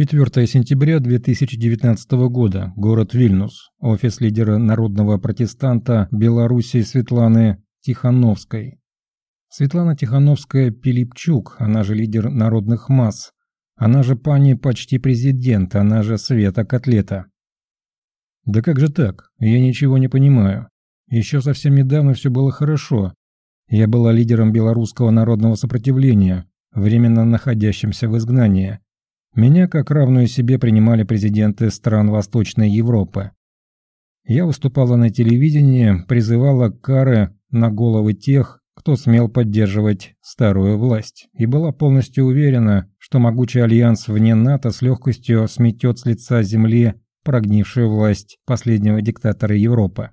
4 сентября 2019 года. Город Вильнюс. Офис лидера народного протестанта Белоруссии Светланы Тихановской. Светлана Тихановская-Пилипчук, она же лидер народных масс. Она же пани почти президент, она же Света Котлета. Да как же так? Я ничего не понимаю. Еще совсем недавно все было хорошо. Я была лидером белорусского народного сопротивления, временно находящимся в изгнании. Меня как равную себе принимали президенты стран Восточной Европы. Я выступала на телевидении, призывала кары на головы тех, кто смел поддерживать старую власть, и была полностью уверена, что могучий альянс вне НАТО с легкостью сметет с лица земли прогнившую власть последнего диктатора Европы.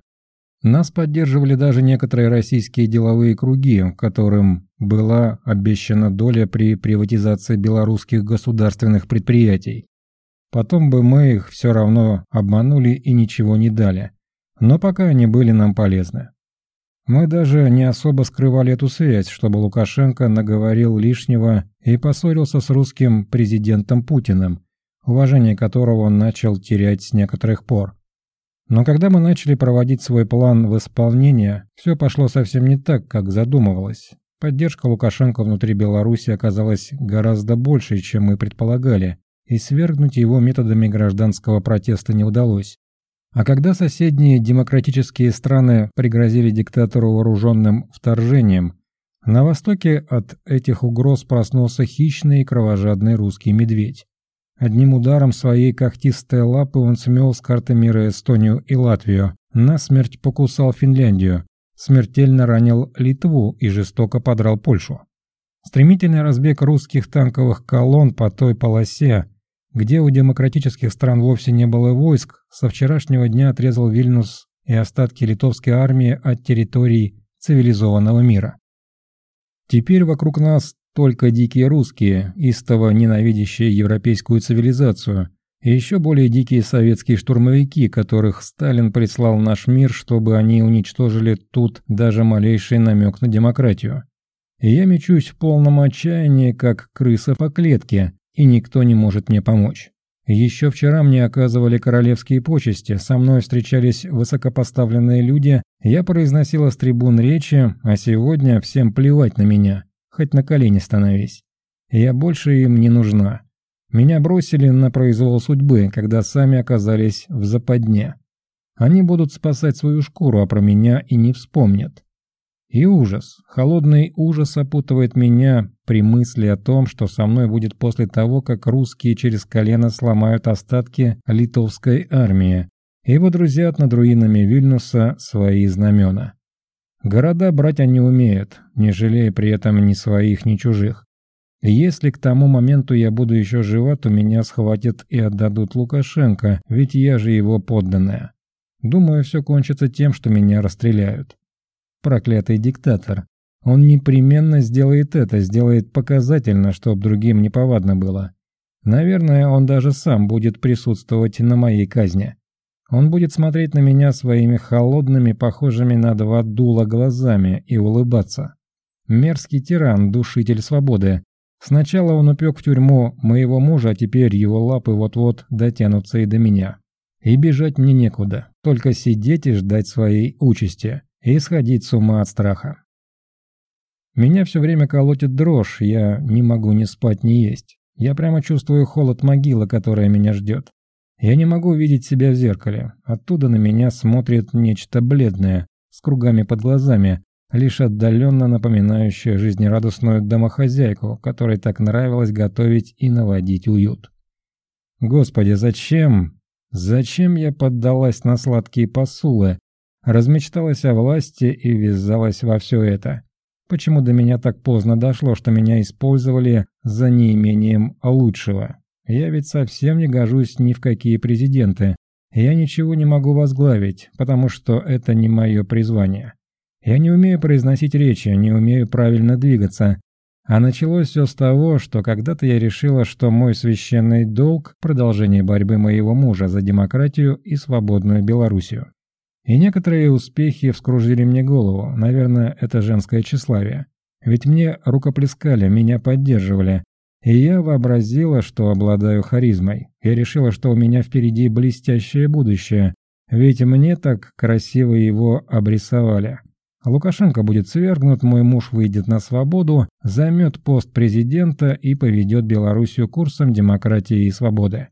Нас поддерживали даже некоторые российские деловые круги, которым была обещана доля при приватизации белорусских государственных предприятий. Потом бы мы их все равно обманули и ничего не дали. Но пока они были нам полезны. Мы даже не особо скрывали эту связь, чтобы Лукашенко наговорил лишнего и поссорился с русским президентом Путиным, уважение которого он начал терять с некоторых пор. Но когда мы начали проводить свой план в исполнение, все пошло совсем не так, как задумывалось. Поддержка Лукашенко внутри Беларуси оказалась гораздо большей, чем мы предполагали, и свергнуть его методами гражданского протеста не удалось. А когда соседние демократические страны пригрозили диктатору вооруженным вторжением, на востоке от этих угроз проснулся хищный и кровожадный русский медведь. Одним ударом своей когтистой лапы он смел с карты мира Эстонию и Латвию, насмерть покусал Финляндию, смертельно ранил Литву и жестоко подрал Польшу. Стремительный разбег русских танковых колонн по той полосе, где у демократических стран вовсе не было войск, со вчерашнего дня отрезал Вильнюс и остатки литовской армии от территорий цивилизованного мира. Теперь вокруг нас только дикие русские, истово ненавидящие европейскую цивилизацию, и еще более дикие советские штурмовики, которых Сталин прислал наш мир, чтобы они уничтожили тут даже малейший намек на демократию. И я мечусь в полном отчаянии, как крыса по клетке, и никто не может мне помочь. Еще вчера мне оказывали королевские почести, со мной встречались высокопоставленные люди, я произносила с трибун речи, а сегодня всем плевать на меня хоть на колени становись. Я больше им не нужна. Меня бросили на произвол судьбы, когда сами оказались в западне. Они будут спасать свою шкуру, а про меня и не вспомнят. И ужас, холодный ужас опутывает меня при мысли о том, что со мной будет после того, как русские через колено сломают остатки литовской армии и водрузят над руинами Вильнюса свои знамена. Города брать они умеют, не жалея при этом ни своих, ни чужих. если к тому моменту я буду еще жива, то меня схватят и отдадут Лукашенко, ведь я же его подданная. Думаю, все кончится тем, что меня расстреляют. Проклятый диктатор. Он непременно сделает это, сделает показательно, чтоб другим неповадно было. Наверное, он даже сам будет присутствовать на моей казни. Он будет смотреть на меня своими холодными, похожими на два дула глазами и улыбаться. Мерзкий тиран, душитель свободы. Сначала он упек в тюрьму моего мужа, а теперь его лапы вот-вот дотянутся и до меня. И бежать мне некуда, только сидеть и ждать своей участи, и сходить с ума от страха. Меня все время колотит дрожь, я не могу ни спать, ни есть. Я прямо чувствую холод могилы, которая меня ждет. Я не могу видеть себя в зеркале. Оттуда на меня смотрит нечто бледное, с кругами под глазами, лишь отдаленно напоминающее жизнерадостную домохозяйку, которой так нравилось готовить и наводить уют. Господи, зачем? Зачем я поддалась на сладкие посулы, размечталась о власти и ввязалась во все это? Почему до меня так поздно дошло, что меня использовали за неимением лучшего? Я ведь совсем не гожусь ни в какие президенты. Я ничего не могу возглавить, потому что это не мое призвание. Я не умею произносить речи, не умею правильно двигаться. А началось все с того, что когда-то я решила, что мой священный долг – продолжение борьбы моего мужа за демократию и свободную Белоруссию. И некоторые успехи вскружили мне голову, наверное, это женское тщеславие. Ведь мне рукоплескали, меня поддерживали, И я вообразила, что обладаю харизмой. Я решила, что у меня впереди блестящее будущее, ведь мне так красиво его обрисовали. Лукашенко будет свергнут, мой муж выйдет на свободу, займет пост президента и поведет Белоруссию курсом демократии и свободы.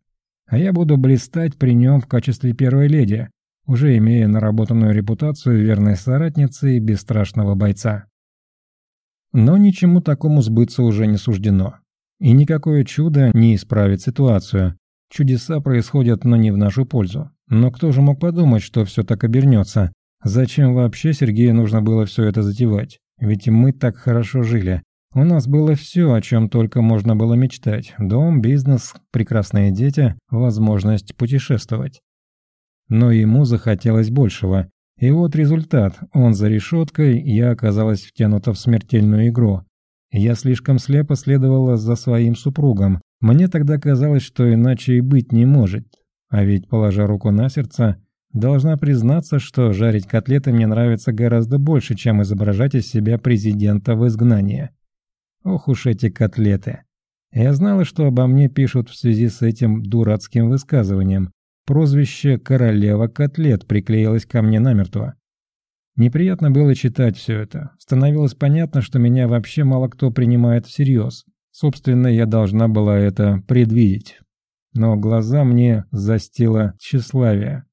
А я буду блистать при нем в качестве первой леди, уже имея наработанную репутацию верной соратницы и бесстрашного бойца. Но ничему такому сбыться уже не суждено. И никакое чудо не исправит ситуацию. Чудеса происходят, но не в нашу пользу. Но кто же мог подумать, что все так обернется? Зачем вообще Сергею нужно было все это затевать? Ведь мы так хорошо жили. У нас было все, о чем только можно было мечтать. Дом, бизнес, прекрасные дети, возможность путешествовать. Но ему захотелось большего. И вот результат. Он за решеткой, я оказалась втянута в смертельную игру. Я слишком слепо следовала за своим супругом. Мне тогда казалось, что иначе и быть не может. А ведь, положа руку на сердце, должна признаться, что жарить котлеты мне нравится гораздо больше, чем изображать из себя президента в изгнании. Ох уж эти котлеты. Я знала, что обо мне пишут в связи с этим дурацким высказыванием. Прозвище «королева котлет» приклеилось ко мне намертво. Неприятно было читать все это. Становилось понятно, что меня вообще мало кто принимает всерьез. Собственно, я должна была это предвидеть но глаза мне застило тщеславие.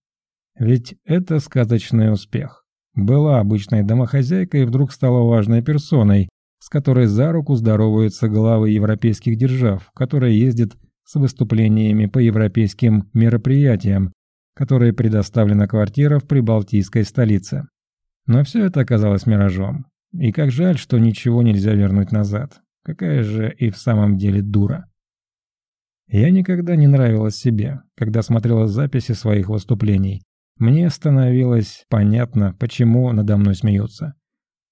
Ведь это сказочный успех. Была обычной домохозяйкой и вдруг стала важной персоной, с которой за руку здороваются главы европейских держав, которая ездит с выступлениями по европейским мероприятиям, которой предоставлена квартира в прибалтийской столице. Но все это оказалось миражом. И как жаль, что ничего нельзя вернуть назад. Какая же и в самом деле дура. Я никогда не нравилась себе, когда смотрела записи своих выступлений. Мне становилось понятно, почему надо мной смеются.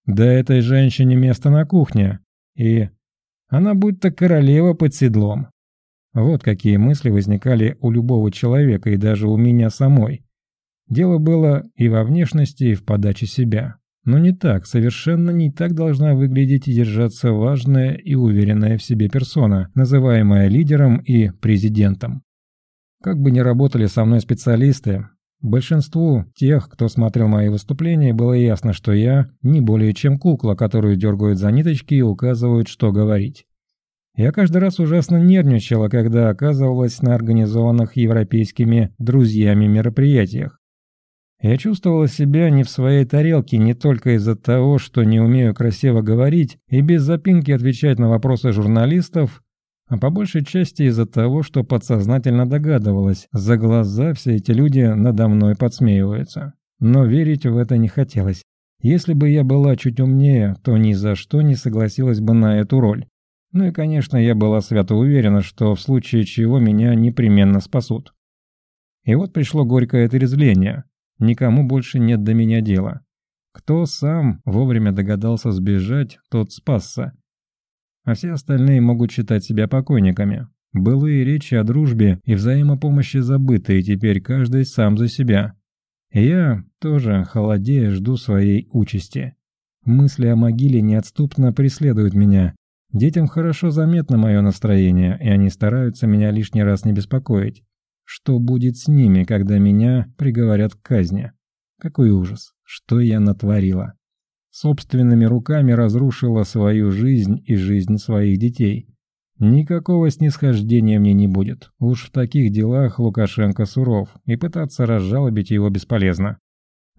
Да этой женщине место на кухне. И она будто королева под седлом. Вот какие мысли возникали у любого человека и даже у меня самой. Дело было и во внешности, и в подаче себя. Но не так, совершенно не так должна выглядеть и держаться важная и уверенная в себе персона, называемая лидером и президентом. Как бы ни работали со мной специалисты, большинству тех, кто смотрел мои выступления, было ясно, что я не более чем кукла, которую дергают за ниточки и указывают, что говорить. Я каждый раз ужасно нервничала, когда оказывалась на организованных европейскими друзьями мероприятиях. Я чувствовала себя не в своей тарелке не только из-за того, что не умею красиво говорить и без запинки отвечать на вопросы журналистов, а по большей части из-за того, что подсознательно догадывалась, за глаза все эти люди надо мной подсмеиваются. Но верить в это не хотелось. Если бы я была чуть умнее, то ни за что не согласилась бы на эту роль. Ну и, конечно, я была свято уверена, что в случае чего меня непременно спасут. И вот пришло горькое отрезвление. Никому больше нет до меня дела. Кто сам вовремя догадался сбежать, тот спасся. А все остальные могут считать себя покойниками. Былые речи о дружбе и взаимопомощи забыты, и теперь каждый сам за себя. Я тоже, холодея, жду своей участи. Мысли о могиле неотступно преследуют меня. Детям хорошо заметно мое настроение, и они стараются меня лишний раз не беспокоить. Что будет с ними, когда меня приговорят к казни? Какой ужас! Что я натворила? Собственными руками разрушила свою жизнь и жизнь своих детей. Никакого снисхождения мне не будет. Уж в таких делах Лукашенко суров, и пытаться разжалобить его бесполезно.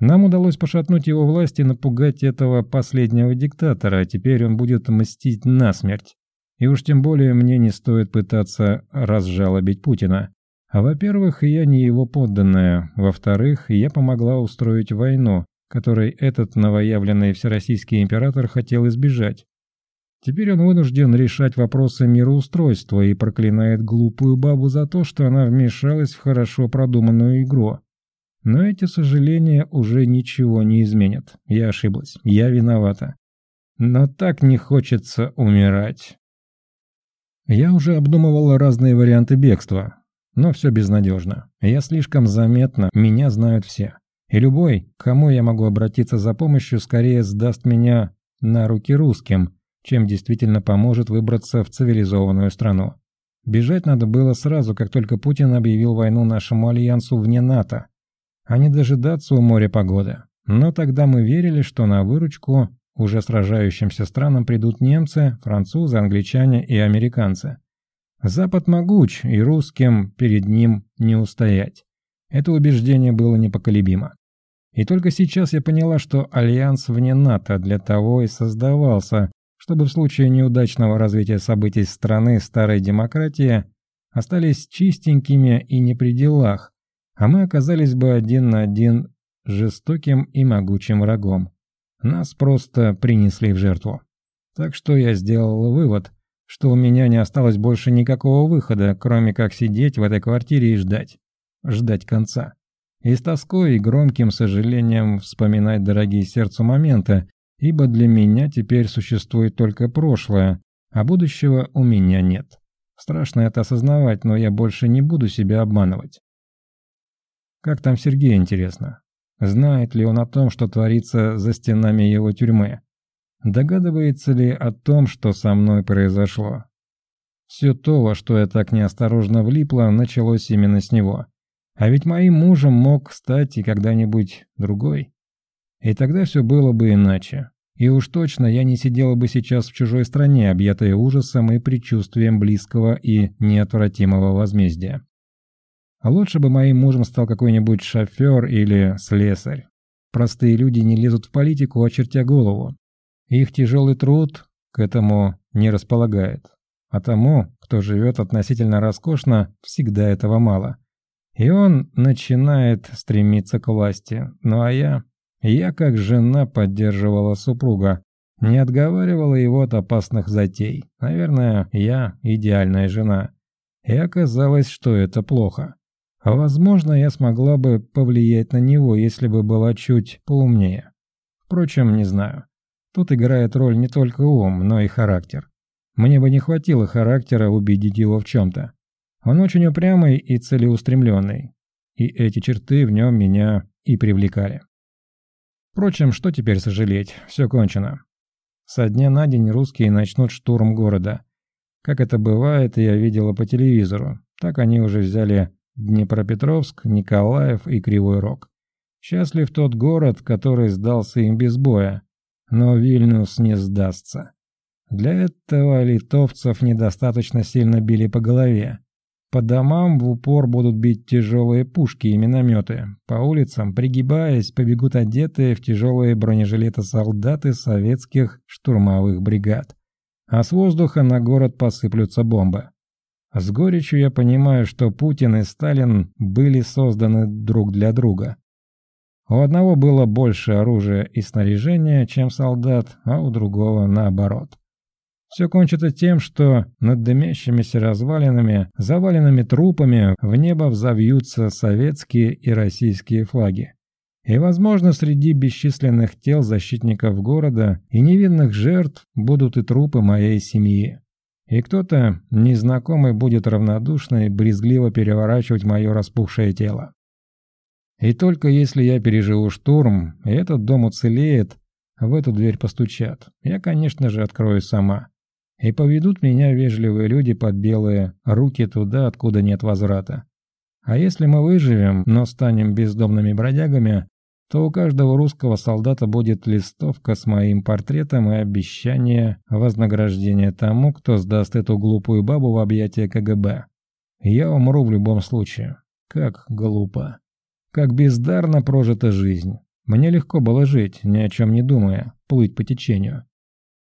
Нам удалось пошатнуть его власть и напугать этого последнего диктатора, а теперь он будет мстить насмерть. И уж тем более мне не стоит пытаться разжалобить Путина. А во-первых, я не его подданная. Во-вторых, я помогла устроить войну, которой этот новоявленный всероссийский император хотел избежать. Теперь он вынужден решать вопросы мироустройства и проклинает глупую бабу за то, что она вмешалась в хорошо продуманную игру. Но эти сожаления уже ничего не изменят. Я ошиблась. Я виновата. Но так не хочется умирать. Я уже обдумывала разные варианты бегства, но все безнадежно. Я слишком заметна, меня знают все. И любой, к кому я могу обратиться за помощью, скорее сдаст меня на руки русским, чем действительно поможет выбраться в цивилизованную страну. Бежать надо было сразу, как только Путин объявил войну нашему альянсу вне НАТО, а не дожидаться у моря погоды. Но тогда мы верили, что на выручку уже сражающимся странам придут немцы, французы, англичане и американцы. Запад могуч, и русским перед ним не устоять. Это убеждение было непоколебимо. И только сейчас я поняла, что альянс вне НАТО для того и создавался, чтобы в случае неудачного развития событий страны старой демократии остались чистенькими и не при делах, а мы оказались бы один на один жестоким и могучим врагом. Нас просто принесли в жертву. Так что я сделал вывод, что у меня не осталось больше никакого выхода, кроме как сидеть в этой квартире и ждать. Ждать конца. И с тоской и громким сожалением вспоминать дорогие сердцу моменты, ибо для меня теперь существует только прошлое, а будущего у меня нет. Страшно это осознавать, но я больше не буду себя обманывать. Как там Сергей, интересно? Знает ли он о том, что творится за стенами его тюрьмы? Догадывается ли о том, что со мной произошло? Все то, во что я так неосторожно влипла, началось именно с него. А ведь моим мужем мог стать и когда-нибудь другой. И тогда все было бы иначе. И уж точно я не сидела бы сейчас в чужой стране, объятая ужасом и предчувствием близкого и неотвратимого возмездия. А лучше бы моим мужем стал какой-нибудь шофер или слесарь. Простые люди не лезут в политику, очертя голову. Их тяжелый труд к этому не располагает. А тому, кто живет относительно роскошно, всегда этого мало. И он начинает стремиться к власти. Ну а я... Я, как жена, поддерживала супруга, не отговаривала его от опасных затей. Наверное, я идеальная жена. И оказалось, что это плохо. Возможно, я смогла бы повлиять на него, если бы была чуть поумнее. Впрочем, не знаю. Тут играет роль не только ум, но и характер. Мне бы не хватило характера убедить его в чем-то. Он очень упрямый и целеустремленный. И эти черты в нем меня и привлекали. Впрочем, что теперь сожалеть, все кончено. Со дня на день русские начнут штурм города. Как это бывает, я видела по телевизору. Так они уже взяли Днепропетровск, Николаев и Кривой Рог. Счастлив тот город, который сдался им без боя. Но Вильнюс не сдастся. Для этого литовцев недостаточно сильно били по голове. По домам в упор будут бить тяжелые пушки и минометы. По улицам, пригибаясь, побегут одетые в тяжелые бронежилеты солдаты советских штурмовых бригад. А с воздуха на город посыплются бомбы. С горечью я понимаю, что Путин и Сталин были созданы друг для друга. У одного было больше оружия и снаряжения, чем солдат, а у другого наоборот. Все кончится тем, что над дымящимися развалинами, заваленными трупами в небо взовьются советские и российские флаги. И, возможно, среди бесчисленных тел защитников города и невинных жертв будут и трупы моей семьи. И кто-то, незнакомый, будет равнодушно и брезгливо переворачивать мое распухшее тело. И только если я переживу штурм, и этот дом уцелеет, в эту дверь постучат. Я, конечно же, открою сама. И поведут меня вежливые люди под белые руки туда, откуда нет возврата. А если мы выживем, но станем бездомными бродягами, то у каждого русского солдата будет листовка с моим портретом и обещание вознаграждения тому, кто сдаст эту глупую бабу в объятия КГБ. Я умру в любом случае. Как глупо. Как бездарно прожита жизнь. Мне легко было жить, ни о чем не думая, плыть по течению.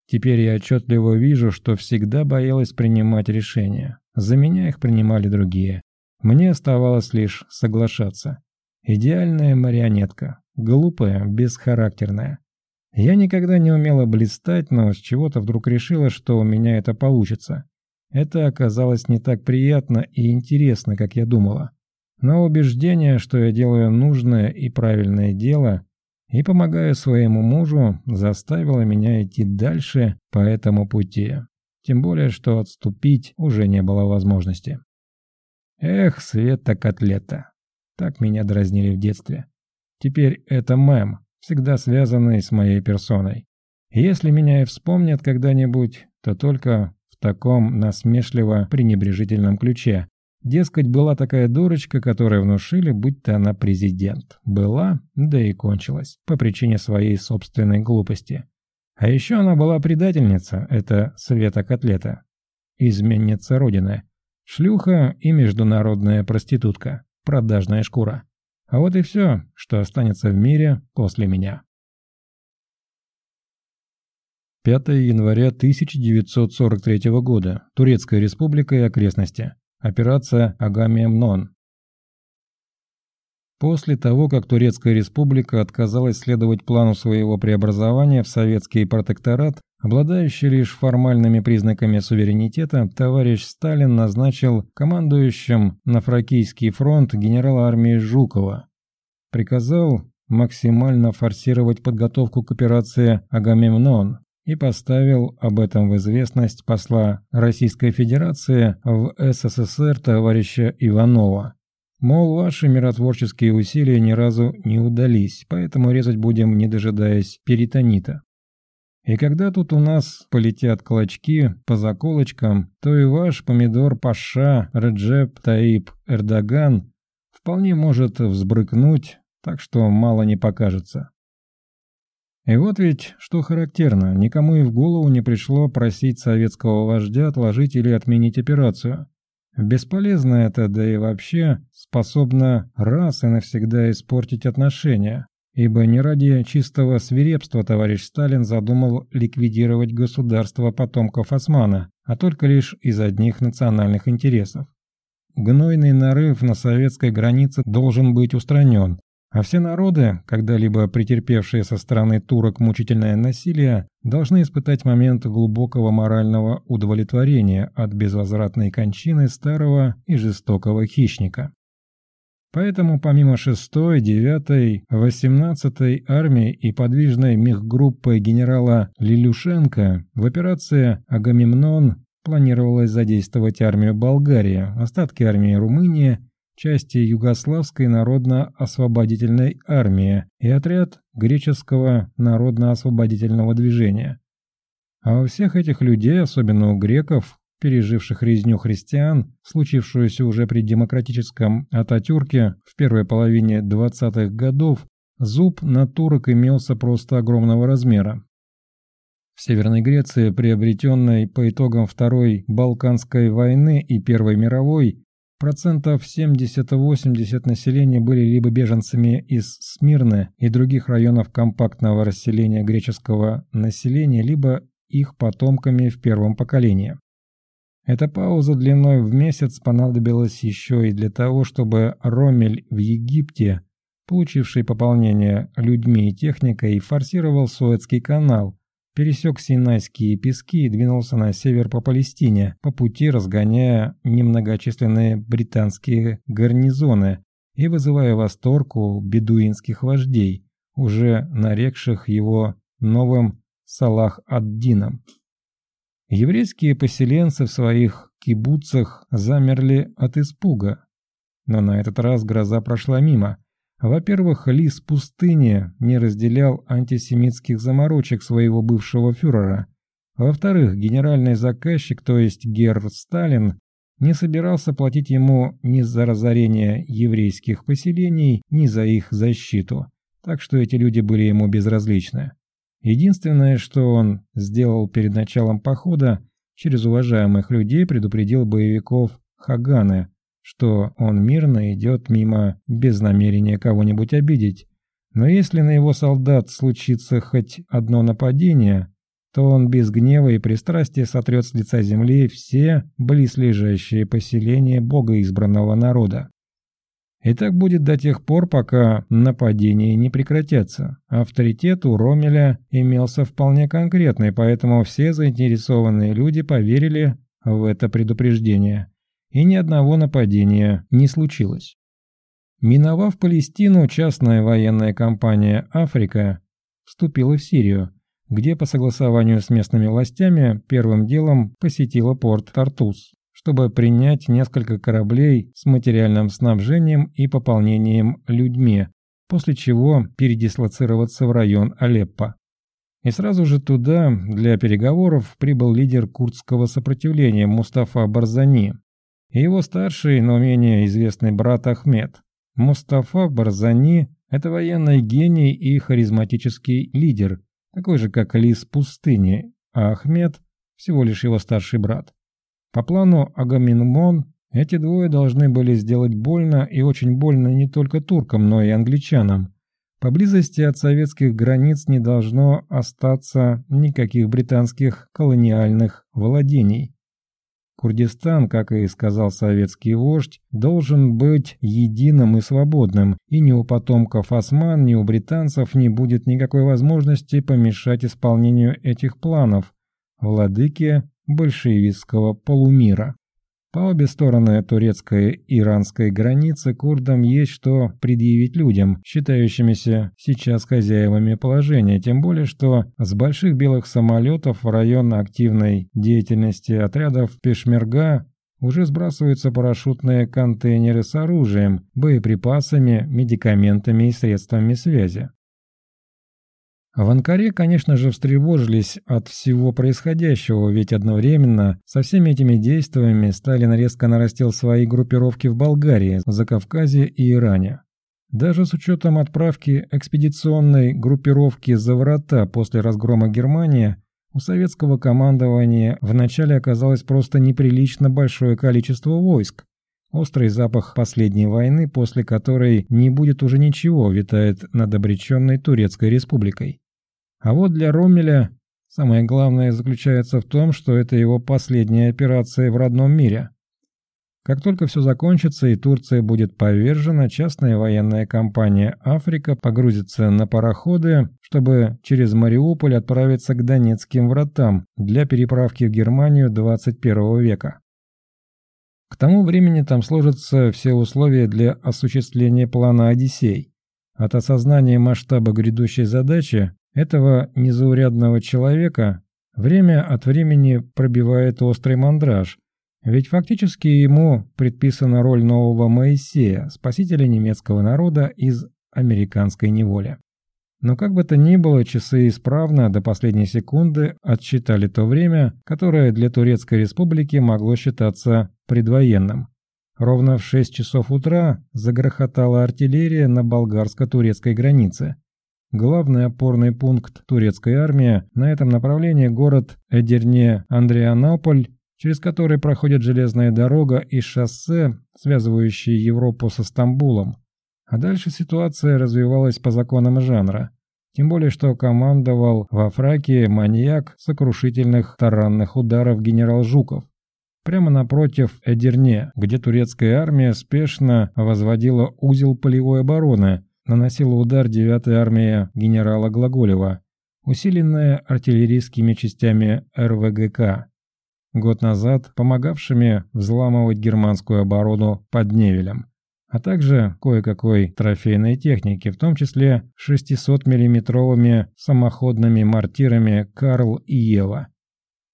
Теперь я отчетливо вижу, что всегда боялась принимать решения. За меня их принимали другие. Мне оставалось лишь соглашаться. Идеальная марионетка. Глупая, бесхарактерная. Я никогда не умела блистать, но с чего-то вдруг решила, что у меня это получится. Это оказалось не так приятно и интересно, как я думала. Но убеждение, что я делаю нужное и правильное дело, и, помогая своему мужу, заставила меня идти дальше по этому пути. Тем более, что отступить уже не было возможности. Эх, Света Котлета. Так меня дразнили в детстве. Теперь это мем, всегда связанный с моей персоной. Если меня и вспомнят когда-нибудь, то только в таком насмешливо-пренебрежительном ключе. Дескать, была такая дурочка, которая внушили, будто она президент. Была, да и кончилась, по причине своей собственной глупости. А еще она была предательница, это Света Котлета. Изменница Родины. Шлюха и международная проститутка. Продажная шкура. А вот и все, что останется в мире после меня. 5 января 1943 года. Турецкая республика и окрестности. Операция «Агамемнон». После того, как Турецкая республика отказалась следовать плану своего преобразования в советский протекторат, обладающий лишь формальными признаками суверенитета, товарищ Сталин назначил командующим на Фракийский фронт генерала армии Жукова. Приказал максимально форсировать подготовку к операции «Агамемнон», и поставил об этом в известность посла Российской Федерации в СССР товарища Иванова. Мол, ваши миротворческие усилия ни разу не удались, поэтому резать будем, не дожидаясь перитонита. И когда тут у нас полетят клочки по заколочкам, то и ваш помидор Паша Реджеп Таип Эрдоган вполне может взбрыкнуть, так что мало не покажется. И вот ведь, что характерно, никому и в голову не пришло просить советского вождя отложить или отменить операцию. Бесполезно это, да и вообще способно раз и навсегда испортить отношения, ибо не ради чистого свирепства товарищ Сталин задумал ликвидировать государство потомков Османа, а только лишь из одних национальных интересов. Гнойный нарыв на советской границе должен быть устранен, а все народы, когда-либо претерпевшие со стороны турок мучительное насилие, должны испытать момент глубокого морального удовлетворения от безвозвратной кончины старого и жестокого хищника. Поэтому помимо 6-й, 9-й, 18-й армии и подвижной мехгруппы генерала Лилюшенко в операции «Агамемнон» планировалось задействовать армию Болгарии, остатки армии Румынии части Югославской народно-освободительной армии и отряд греческого народно-освободительного движения. А у всех этих людей, особенно у греков, переживших резню христиан, случившуюся уже при демократическом Ататюрке в первой половине 20-х годов, зуб на турок имелся просто огромного размера. В Северной Греции, приобретенной по итогам Второй Балканской войны и Первой мировой, Процентов 70-80 населения были либо беженцами из Смирны и других районов компактного расселения греческого населения, либо их потомками в первом поколении. Эта пауза длиной в месяц понадобилась еще и для того, чтобы Ромель в Египте, получивший пополнение людьми и техникой, форсировал Суэцкий канал, пересек Синайские пески и двинулся на север по Палестине, по пути разгоняя немногочисленные британские гарнизоны и вызывая восторг у бедуинских вождей, уже нарекших его новым Салах-ад-Дином. Еврейские поселенцы в своих кибуцах замерли от испуга, но на этот раз гроза прошла мимо – во-первых, лис пустыни не разделял антисемитских заморочек своего бывшего фюрера. Во-вторых, генеральный заказчик, то есть Герр Сталин, не собирался платить ему ни за разорение еврейских поселений, ни за их защиту. Так что эти люди были ему безразличны. Единственное, что он сделал перед началом похода, через уважаемых людей предупредил боевиков Хаганы, что он мирно идет мимо без намерения кого-нибудь обидеть. Но если на его солдат случится хоть одно нападение, то он без гнева и пристрастия сотрет с лица земли все близлежащие поселения богоизбранного народа. И так будет до тех пор, пока нападения не прекратятся. Авторитет у Ромеля имелся вполне конкретный, поэтому все заинтересованные люди поверили в это предупреждение и ни одного нападения не случилось. Миновав Палестину, частная военная компания «Африка» вступила в Сирию, где по согласованию с местными властями первым делом посетила порт Тартус, чтобы принять несколько кораблей с материальным снабжением и пополнением людьми, после чего передислоцироваться в район Алеппо. И сразу же туда для переговоров прибыл лидер курдского сопротивления Мустафа Барзани и его старший, но менее известный брат Ахмед. Мустафа Барзани – это военный гений и харизматический лидер, такой же, как Лис пустыни, а Ахмед – всего лишь его старший брат. По плану Агаминмон эти двое должны были сделать больно и очень больно не только туркам, но и англичанам. Поблизости от советских границ не должно остаться никаких британских колониальных владений. Курдистан, как и сказал советский вождь, должен быть единым и свободным, и ни у потомков осман, ни у британцев не будет никакой возможности помешать исполнению этих планов, владыки большевистского полумира. По обе стороны турецкой иранской границы курдам есть что предъявить людям, считающимися сейчас хозяевами положения, тем более что с больших белых самолетов в район активной деятельности отрядов Пешмерга уже сбрасываются парашютные контейнеры с оружием, боеприпасами, медикаментами и средствами связи. В Анкаре, конечно же, встревожились от всего происходящего, ведь одновременно со всеми этими действиями Сталин резко нарастил свои группировки в Болгарии, Закавказье и Иране. Даже с учетом отправки экспедиционной группировки за врата после разгрома Германии, у советского командования вначале оказалось просто неприлично большое количество войск. Острый запах последней войны, после которой не будет уже ничего, витает над обреченной Турецкой республикой. А вот для Роммеля самое главное заключается в том, что это его последняя операция в родном мире. Как только все закончится и Турция будет повержена, частная военная компания «Африка» погрузится на пароходы, чтобы через Мариуполь отправиться к Донецким вратам для переправки в Германию 21 века. К тому времени там сложатся все условия для осуществления плана «Одиссей». От осознания масштаба грядущей задачи этого незаурядного человека время от времени пробивает острый мандраж, ведь фактически ему предписана роль нового Моисея, спасителя немецкого народа из американской неволи. Но как бы то ни было, часы исправно до последней секунды отсчитали то время, которое для Турецкой республики могло считаться предвоенным. Ровно в 6 часов утра загрохотала артиллерия на болгарско-турецкой границе. Главный опорный пункт турецкой армии на этом направлении город Эдерне-Андрианополь, через который проходит железная дорога и шоссе, связывающие Европу со Стамбулом. А дальше ситуация развивалась по законам жанра. Тем более, что командовал во Фракии маньяк сокрушительных таранных ударов генерал Жуков. Прямо напротив Эдерне, где турецкая армия спешно возводила узел полевой обороны, наносила удар 9-я армия генерала Глаголева, усиленная артиллерийскими частями РВГК, год назад помогавшими взламывать германскую оборону под Невелем, а также кое-какой трофейной техники, в том числе 600-миллиметровыми самоходными мортирами «Карл» и «Ева».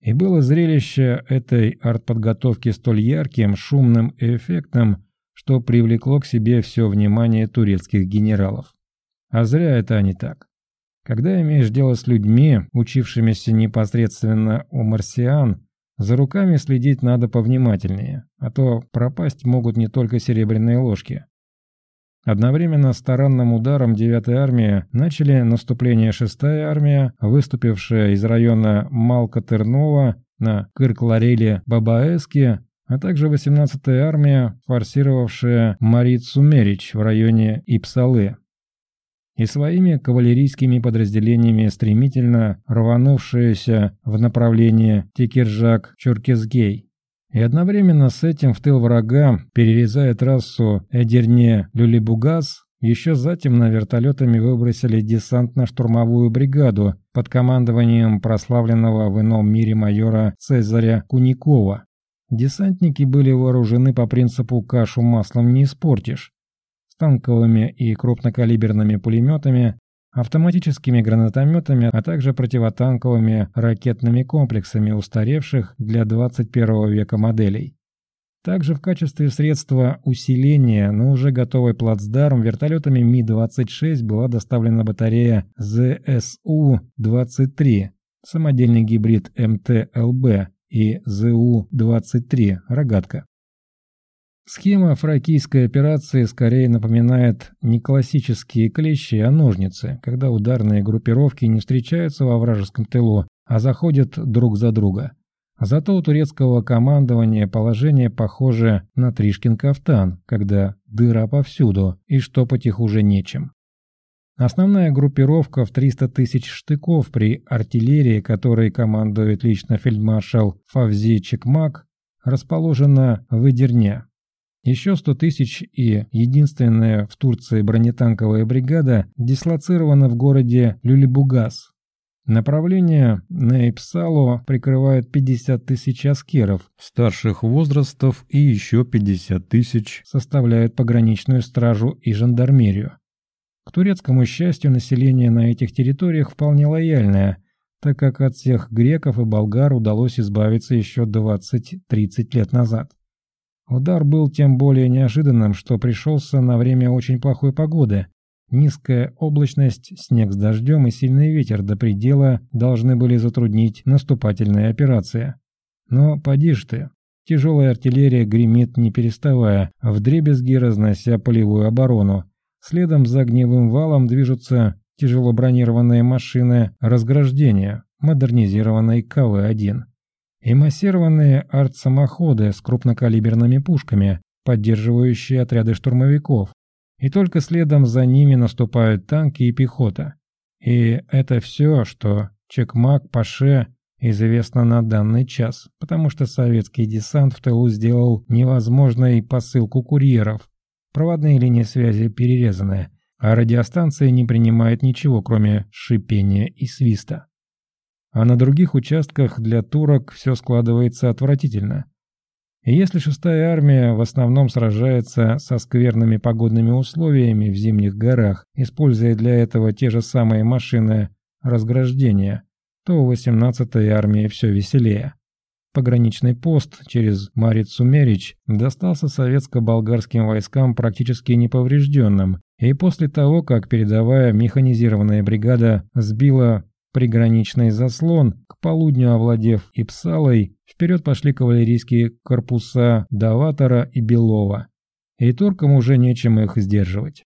И было зрелище этой артподготовки столь ярким, шумным и эффектным, что привлекло к себе все внимание турецких генералов. А зря это они так. Когда имеешь дело с людьми, учившимися непосредственно у марсиан, за руками следить надо повнимательнее, а то пропасть могут не только серебряные ложки. Одновременно с таранным ударом 9-я армия начали наступление 6-я армия, выступившая из района Малка-Тернова на Кырк-Лареле-Бабаэске а также 18-я армия, форсировавшая Марицу-Мерич в районе Ипсалы, и своими кавалерийскими подразделениями стремительно рванувшаяся в направлении Текиржак-Чуркизгей. И одновременно с этим в тыл врага, перерезая трассу Эдерне-Люлибугаз, еще затемно вертолетами выбросили десантно-штурмовую бригаду под командованием прославленного в ином мире майора Цезаря Куникова. Десантники были вооружены по принципу «кашу маслом не испортишь» танковыми и крупнокалиберными пулеметами, автоматическими гранатометами, а также противотанковыми ракетными комплексами устаревших для 21 века моделей. Также в качестве средства усиления на уже готовый плацдарм вертолетами Ми-26 была доставлена батарея ЗСУ-23, самодельный гибрид МТЛБ и ЗУ-23 «Рогатка». Схема фракийской операции скорее напоминает не классические клещи, а ножницы, когда ударные группировки не встречаются во вражеском тылу, а заходят друг за друга. Зато у турецкого командования положение похоже на Тришкин кафтан, когда дыра повсюду и штопать их уже нечем. Основная группировка в 300 тысяч штыков при артиллерии, которой командует лично фельдмаршал Фавзи Чекмак, расположена в Идерне. Еще 100 тысяч и единственная в Турции бронетанковая бригада дислоцирована в городе Люлибугас. Направление на Ипсалу прикрывает 50 тысяч аскеров старших возрастов и еще 50 тысяч составляют пограничную стражу и жандармерию. К турецкому счастью, население на этих территориях вполне лояльное, так как от всех греков и болгар удалось избавиться еще 20-30 лет назад. Удар был тем более неожиданным, что пришелся на время очень плохой погоды. Низкая облачность, снег с дождем и сильный ветер до предела должны были затруднить наступательные операции. Но поди ж ты, тяжелая артиллерия гремит не переставая, вдребезги разнося полевую оборону, Следом за огневым валом движутся тяжело бронированные машины разграждения, модернизированной КВ-1 и массированные артсамоходы с крупнокалиберными пушками, поддерживающие отряды штурмовиков. И только следом за ними наступают танки и пехота. И это все, что Чекмак Паше известно на данный час, потому что советский десант в тылу сделал невозможной посылку курьеров, Проводные линии связи перерезаны, а радиостанция не принимает ничего, кроме шипения и свиста. А на других участках для турок все складывается отвратительно. И если шестая армия в основном сражается со скверными погодными условиями в зимних горах, используя для этого те же самые машины разграждения, то у 18-й армии все веселее. Пограничный пост через Марицу-Мерич достался советско-болгарским войскам практически неповрежденным, и после того, как передовая механизированная бригада сбила приграничный заслон, к полудню овладев Ипсалой, вперед пошли кавалерийские корпуса Даватора и Белова. И туркам уже нечем их сдерживать.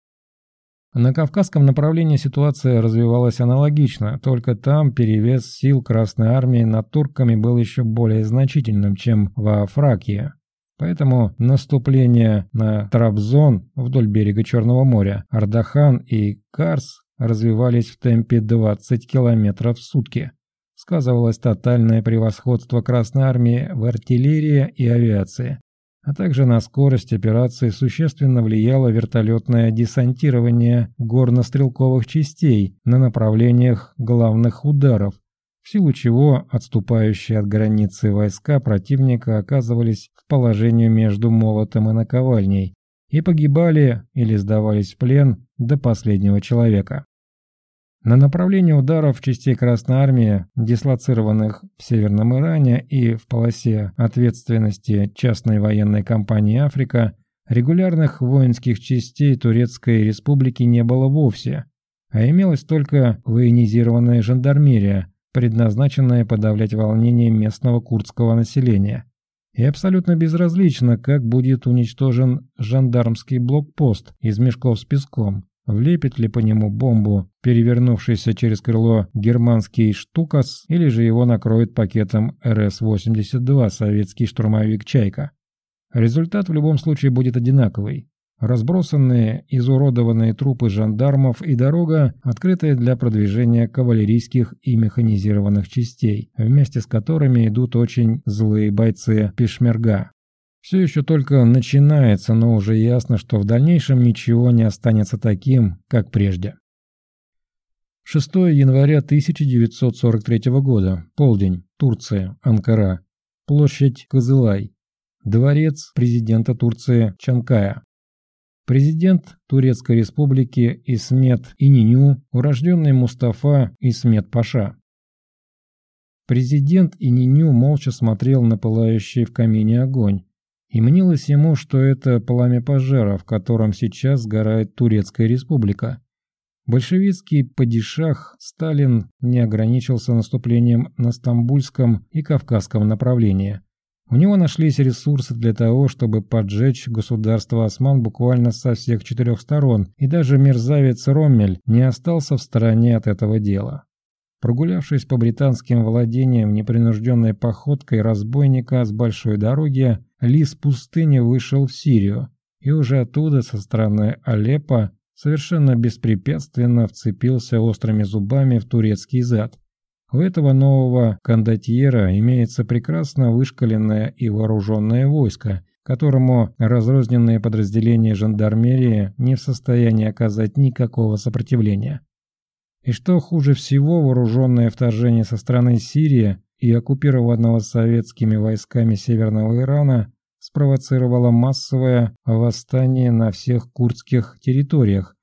На Кавказском направлении ситуация развивалась аналогично, только там перевес сил Красной Армии над турками был еще более значительным, чем во Фракии. Поэтому наступление на Трабзон вдоль берега Черного моря, Ардахан и Карс развивались в темпе 20 км в сутки. Сказывалось тотальное превосходство Красной Армии в артиллерии и авиации а также на скорость операции существенно влияло вертолетное десантирование горнострелковых частей на направлениях главных ударов, в силу чего отступающие от границы войска противника оказывались в положении между молотом и наковальней и погибали или сдавались в плен до последнего человека. На направлении ударов частей Красной Армии, дислоцированных в Северном Иране и в полосе ответственности частной военной компании «Африка», регулярных воинских частей Турецкой Республики не было вовсе, а имелась только военизированная жандармерия, предназначенная подавлять волнение местного курдского населения. И абсолютно безразлично, как будет уничтожен жандармский блокпост из мешков с песком, Влепит ли по нему бомбу, перевернувшийся через крыло германский «Штукас», или же его накроет пакетом РС-82 советский штурмовик «Чайка». Результат в любом случае будет одинаковый. Разбросанные, изуродованные трупы жандармов и дорога, открытая для продвижения кавалерийских и механизированных частей, вместе с которыми идут очень злые бойцы Пешмерга. Все еще только начинается, но уже ясно, что в дальнейшем ничего не останется таким, как прежде. 6 января 1943 года. Полдень. Турция. Анкара. Площадь Кызылай. Дворец президента Турции Чанкая. Президент Турецкой республики Исмет Ининю, урожденный Мустафа Исмет Паша. Президент Ининю молча смотрел на пылающий в камине огонь, И мнилось ему, что это пламя пожара, в котором сейчас сгорает Турецкая республика. Большевистский падишах Сталин не ограничился наступлением на Стамбульском и Кавказском направлении. У него нашлись ресурсы для того, чтобы поджечь государство Осман буквально со всех четырех сторон, и даже мерзавец Роммель не остался в стороне от этого дела. Прогулявшись по британским владениям непринужденной походкой разбойника с большой дороги, Лис пустыни вышел в Сирию и уже оттуда, со стороны Алеппо, совершенно беспрепятственно вцепился острыми зубами в турецкий зад. У этого нового кондотьера имеется прекрасно вышкаленное и вооруженное войско, которому разрозненные подразделения жандармерии не в состоянии оказать никакого сопротивления. И что хуже всего, вооруженное вторжение со стороны Сирии и оккупированного советскими войсками Северного Ирана спровоцировало массовое восстание на всех курдских территориях.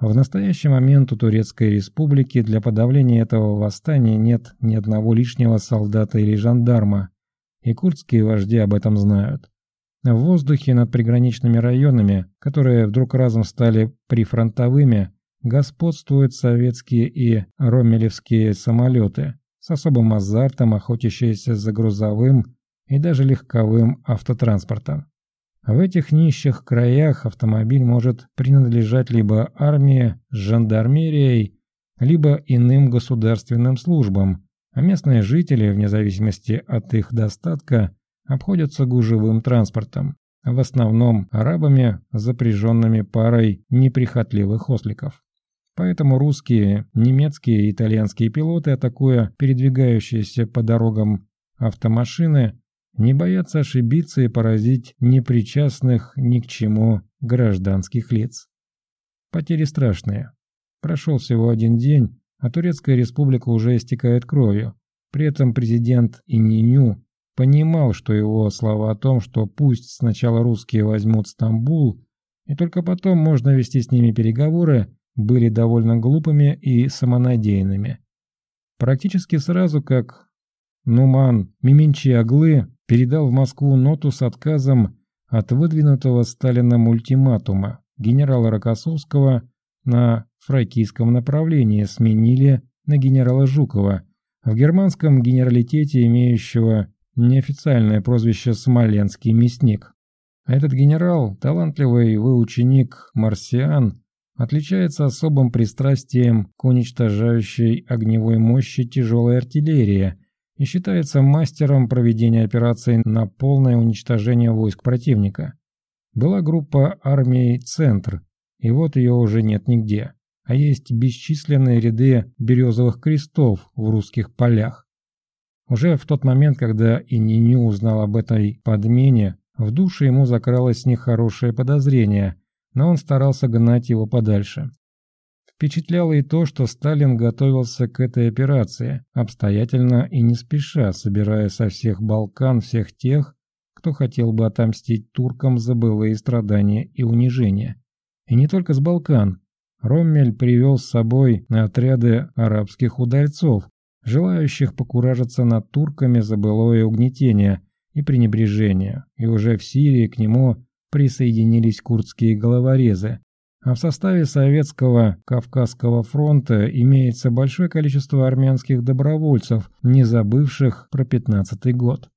В настоящий момент у Турецкой Республики для подавления этого восстания нет ни одного лишнего солдата или жандарма, и курдские вожди об этом знают. В воздухе над приграничными районами, которые вдруг разом стали прифронтовыми, господствуют советские и ромелевские самолеты, с особым азартом охотящиеся за грузовым и даже легковым автотранспортом. В этих нищих краях автомобиль может принадлежать либо армии с жандармерией, либо иным государственным службам, а местные жители, вне зависимости от их достатка, обходятся гужевым транспортом, в основном арабами, запряженными парой неприхотливых осликов. Поэтому русские, немецкие и итальянские пилоты, атакуя передвигающиеся по дорогам автомашины, не боятся ошибиться и поразить непричастных ни к чему гражданских лиц. Потери страшные. Прошел всего один день, а Турецкая республика уже истекает кровью. При этом президент Ининю понимал, что его слова о том, что пусть сначала русские возьмут Стамбул, и только потом можно вести с ними переговоры, были довольно глупыми и самонадеянными. Практически сразу как Нуман Мименчи Аглы передал в Москву ноту с отказом от выдвинутого Сталином ультиматума генерала Рокоссовского на фракийском направлении сменили на генерала Жукова, в германском генералитете имеющего неофициальное прозвище «Смоленский мясник». Этот генерал, талантливый выученик марсиан, отличается особым пристрастием к уничтожающей огневой мощи тяжелой артиллерии и считается мастером проведения операций на полное уничтожение войск противника. Была группа армий «Центр», и вот ее уже нет нигде, а есть бесчисленные ряды березовых крестов в русских полях. Уже в тот момент, когда Ининю узнал об этой подмене, в душе ему закралось нехорошее подозрение, но он старался гнать его подальше. Впечатляло и то, что Сталин готовился к этой операции, обстоятельно и не спеша, собирая со всех Балкан всех тех, кто хотел бы отомстить туркам за былые страдания и унижения. И не только с Балкан. Роммель привел с собой отряды арабских удальцов, желающих покуражиться над турками за былое угнетение и пренебрежение, и уже в Сирии к нему присоединились курдские головорезы, а в составе Советского Кавказского фронта имеется большое количество армянских добровольцев, не забывших про 15-й год.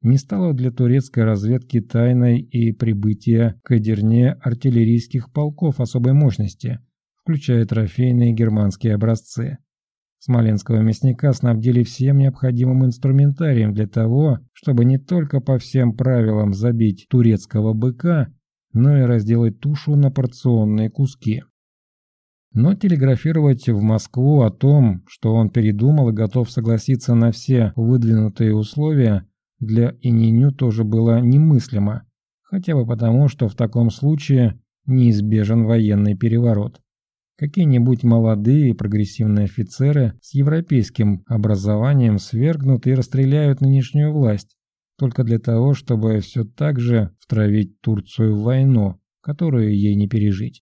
Не стало для турецкой разведки тайной и прибытие к Эдерне артиллерийских полков особой мощности, включая трофейные германские образцы. Смоленского мясника снабдили всем необходимым инструментарием для того, чтобы не только по всем правилам забить турецкого быка, но и разделать тушу на порционные куски. Но телеграфировать в Москву о том, что он передумал и готов согласиться на все выдвинутые условия, для Ининю тоже было немыслимо, хотя бы потому, что в таком случае неизбежен военный переворот. Какие-нибудь молодые прогрессивные офицеры с европейским образованием свергнут и расстреляют нынешнюю власть, только для того, чтобы все так же втравить Турцию в войну, которую ей не пережить.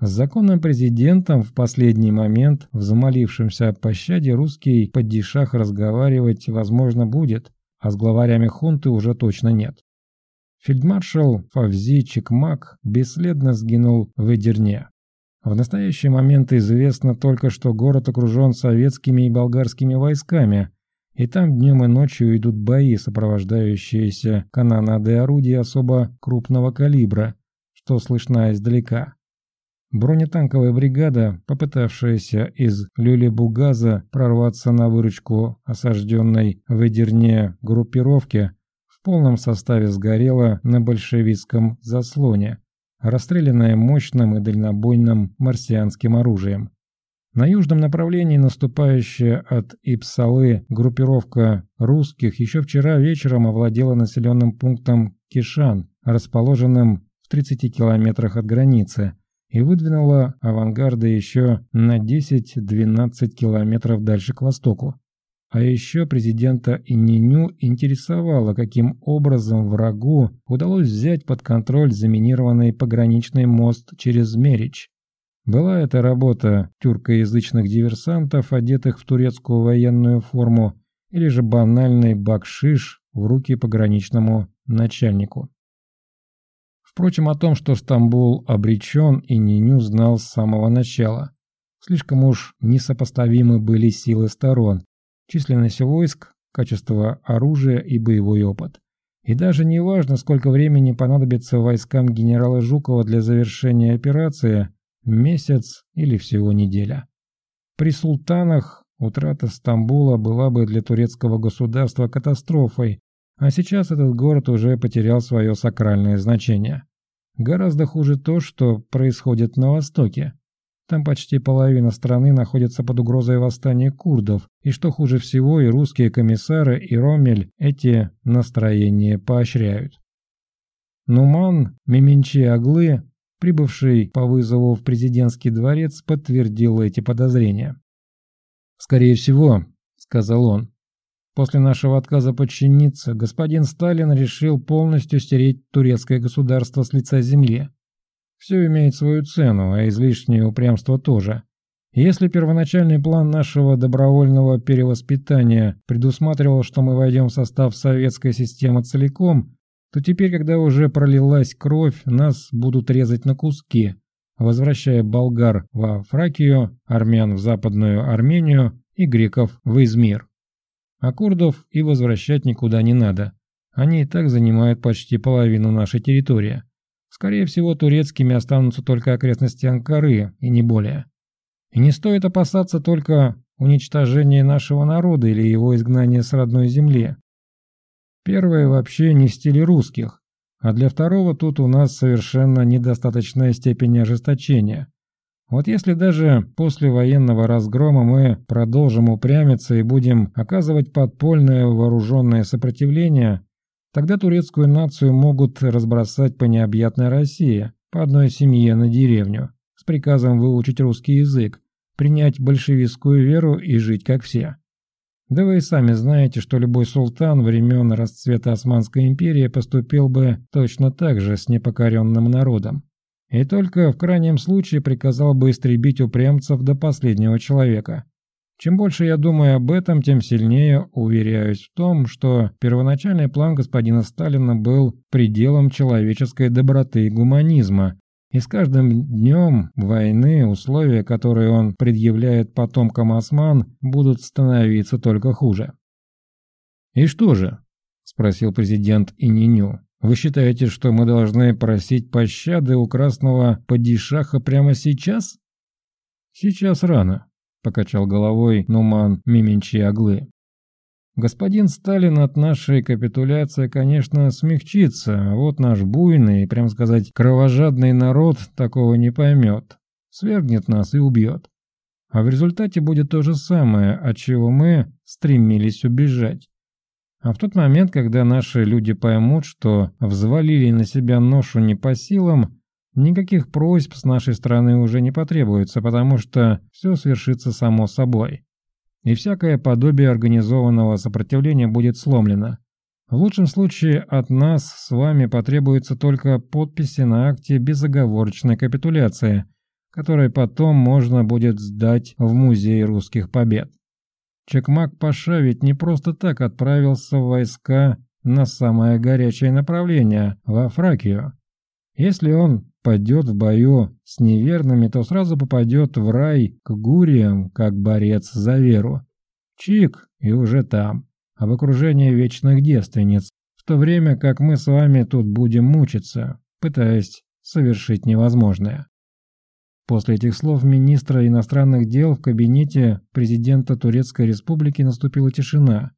С законным президентом в последний момент, взмолившимся о пощаде, русский падишах разговаривать, возможно, будет, а с главарями хунты уже точно нет. Фельдмаршал Фавзи Чекмак бесследно сгинул в Эдерне. В настоящий момент известно только, что город окружен советскими и болгарскими войсками, и там днем и ночью идут бои, сопровождающиеся канонадой орудий особо крупного калибра, что слышно издалека. Бронетанковая бригада, попытавшаяся из Люлебугаза прорваться на выручку осажденной в Эдерне группировки, в полном составе сгорела на большевистском заслоне, расстрелянная мощным и дальнобойным марсианским оружием. На южном направлении наступающая от Ипсалы группировка русских еще вчера вечером овладела населенным пунктом Кишан, расположенным в 30 километрах от границы, и выдвинула авангарды еще на 10-12 километров дальше к востоку. А еще президента Ининю интересовало, каким образом врагу удалось взять под контроль заминированный пограничный мост через Мерич. Была это работа тюркоязычных диверсантов, одетых в турецкую военную форму, или же банальный бакшиш в руки пограничному начальнику. Впрочем, о том, что Стамбул обречен, и Ниню знал с самого начала. Слишком уж несопоставимы были силы сторон, численность войск, качество оружия и боевой опыт. И даже не важно, сколько времени понадобится войскам генерала Жукова для завершения операции, месяц или всего неделя. При султанах утрата Стамбула была бы для турецкого государства катастрофой, а сейчас этот город уже потерял свое сакральное значение. Гораздо хуже то, что происходит на Востоке. Там почти половина страны находится под угрозой восстания курдов, и что хуже всего, и русские комиссары, и Ромель эти настроения поощряют. Нуман Меменчи Аглы, прибывший по вызову в президентский дворец, подтвердил эти подозрения. «Скорее всего», — сказал он, — «после нашего отказа подчиниться, господин Сталин решил полностью стереть турецкое государство с лица земли. Все имеет свою цену, а излишнее упрямство тоже. Если первоначальный план нашего добровольного перевоспитания предусматривал, что мы войдем в состав советской системы целиком, то теперь, когда уже пролилась кровь, нас будут резать на куски, возвращая болгар во Фракию, армян в Западную Армению и греков в Измир. А курдов и возвращать никуда не надо. Они и так занимают почти половину нашей территории. Скорее всего, турецкими останутся только окрестности Анкары, и не более. И не стоит опасаться только уничтожения нашего народа или его изгнания с родной земли. Первое вообще не в стиле русских, а для второго тут у нас совершенно недостаточная степень ожесточения. Вот если даже после военного разгрома мы продолжим упрямиться и будем оказывать подпольное вооруженное сопротивление, Тогда турецкую нацию могут разбросать по необъятной России, по одной семье на деревню, с приказом выучить русский язык, принять большевистскую веру и жить как все. Да вы и сами знаете, что любой султан времен расцвета Османской империи поступил бы точно так же с непокоренным народом. И только в крайнем случае приказал бы истребить упрямцев до последнего человека. Чем больше я думаю об этом, тем сильнее уверяюсь в том, что первоначальный план господина Сталина был пределом человеческой доброты и гуманизма, и с каждым днем войны условия, которые он предъявляет потомкам осман, будут становиться только хуже. «И что же?» – спросил президент Ининю. «Вы считаете, что мы должны просить пощады у красного падишаха прямо сейчас?» «Сейчас рано», покачал головой Нуман Мименчи Аглы. Господин Сталин от нашей капитуляции, конечно, смягчится, а вот наш буйный, прям сказать, кровожадный народ такого не поймет. Свергнет нас и убьет. А в результате будет то же самое, от чего мы стремились убежать. А в тот момент, когда наши люди поймут, что взвалили на себя ношу не по силам, Никаких просьб с нашей стороны уже не потребуется, потому что все свершится само собой. И всякое подобие организованного сопротивления будет сломлено. В лучшем случае от нас с вами потребуется только подписи на акте безоговорочной капитуляции, которой потом можно будет сдать в Музей русских побед. Чекмак Паша ведь не просто так отправился в войска на самое горячее направление, во Фракию. Если он падет в бою с неверными, то сразу попадет в рай к гуриям, как борец за веру. Чик, и уже там, а в окружении вечных девственниц, в то время как мы с вами тут будем мучиться, пытаясь совершить невозможное. После этих слов министра иностранных дел в кабинете президента Турецкой Республики наступила тишина.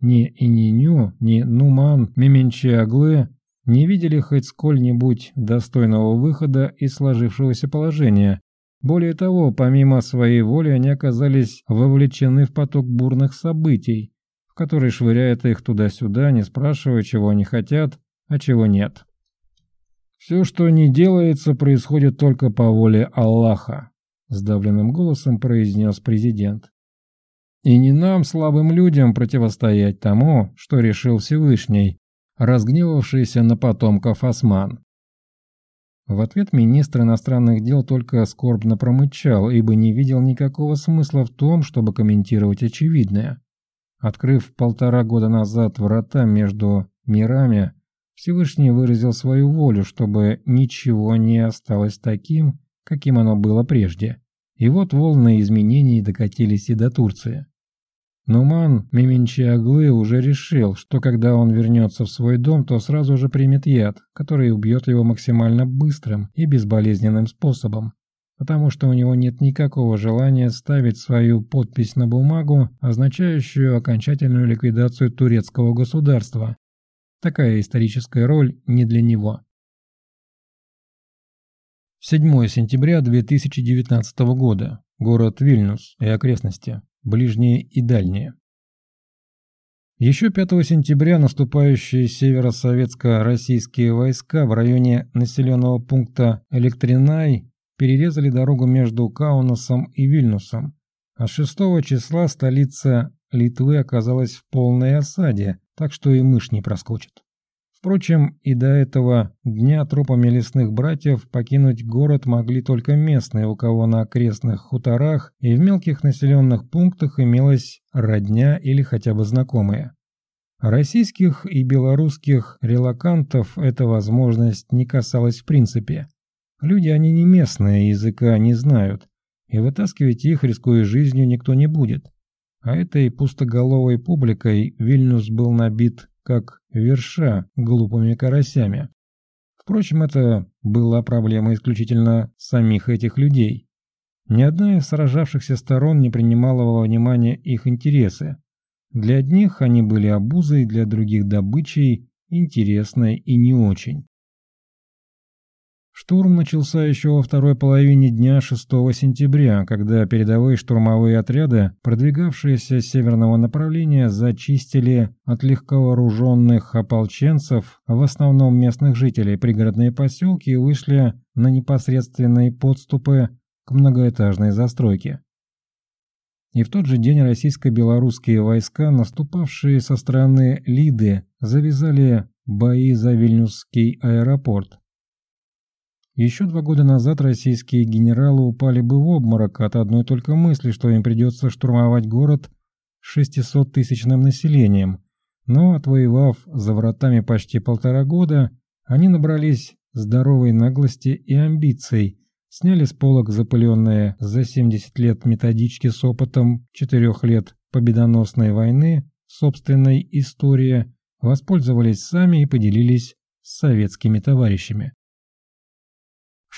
Ни Ининю, ни Нуман Меменчиаглы не видели хоть сколь-нибудь достойного выхода из сложившегося положения. Более того, помимо своей воли, они оказались вовлечены в поток бурных событий, в который швыряет их туда-сюда, не спрашивая, чего они хотят, а чего нет. «Все, что не делается, происходит только по воле Аллаха», – сдавленным голосом произнес президент. «И не нам, слабым людям, противостоять тому, что решил Всевышний, разгневавшийся на потомков осман. В ответ министр иностранных дел только скорбно промычал, ибо не видел никакого смысла в том, чтобы комментировать очевидное. Открыв полтора года назад врата между мирами, Всевышний выразил свою волю, чтобы ничего не осталось таким, каким оно было прежде. И вот волны изменений докатились и до Турции. Нуман Меменчиаглы уже решил, что когда он вернется в свой дом, то сразу же примет яд, который убьет его максимально быстрым и безболезненным способом, потому что у него нет никакого желания ставить свою подпись на бумагу, означающую окончательную ликвидацию турецкого государства. Такая историческая роль не для него. 7 сентября 2019 года. Город Вильнюс и окрестности ближние и дальние. Еще 5 сентября наступающие северо-советско-российские войска в районе населенного пункта Электринай перерезали дорогу между Каунасом и Вильнюсом, а 6 числа столица Литвы оказалась в полной осаде, так что и мышь не проскочит. Впрочем, и до этого дня трупами лесных братьев покинуть город могли только местные, у кого на окрестных хуторах и в мелких населенных пунктах имелась родня или хотя бы знакомые. Российских и белорусских релакантов эта возможность не касалась в принципе. Люди они не местные, языка не знают, и вытаскивать их, рискуя жизнью, никто не будет. А этой пустоголовой публикой Вильнюс был набит как верша глупыми карасями. Впрочем, это была проблема исключительно самих этих людей. Ни одна из сражавшихся сторон не принимала во внимание их интересы. Для одних они были обузой, для других добычей, интересной и не очень. Штурм начался еще во второй половине дня 6 сентября, когда передовые штурмовые отряды, продвигавшиеся с северного направления, зачистили от легковооруженных ополченцев, в основном местных жителей, пригородные поселки и вышли на непосредственные подступы к многоэтажной застройке. И в тот же день российско-белорусские войска, наступавшие со стороны Лиды, завязали бои за Вильнюсский аэропорт. Еще два года назад российские генералы упали бы в обморок от одной только мысли, что им придется штурмовать город с 600-тысячным населением, но, отвоевав за вратами почти полтора года, они набрались здоровой наглости и амбиций, сняли с полок запыленные за 70 лет методички с опытом четырех лет победоносной войны, собственной истории, воспользовались сами и поделились с советскими товарищами.